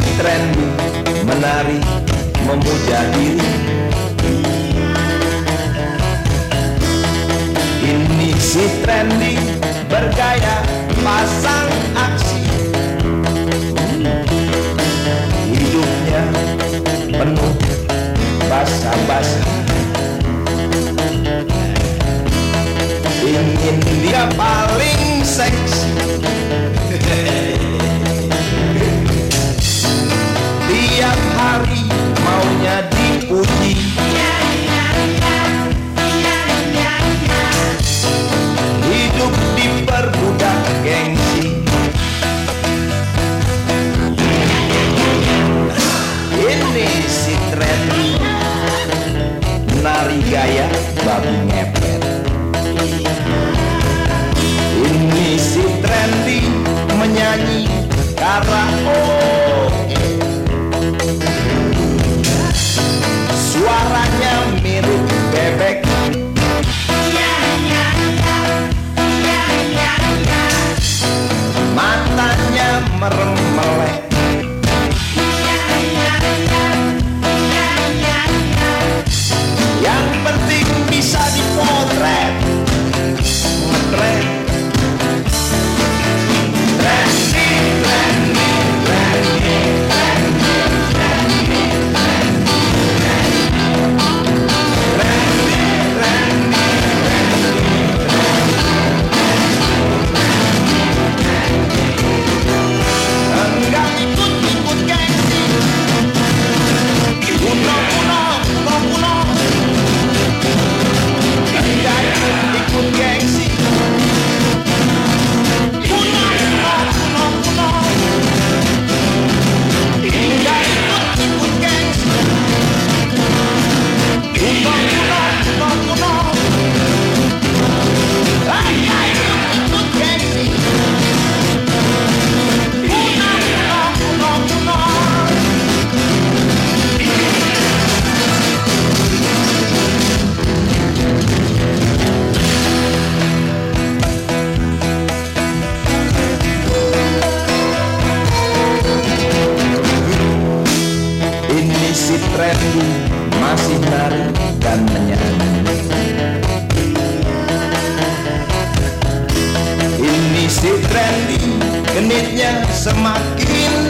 Trendy menari memuja diri. Ini si Trendy bergaya pasang aksi. Hidupnya penuh basa-basi. Ingin dia paling Nari gaya babi ngepet. Ini si Trendy menyanyi karaoke. Suaranya mirip bebek. Matanya merem trendy masih nari dan menyanyi Ini si trendy genitnya semakin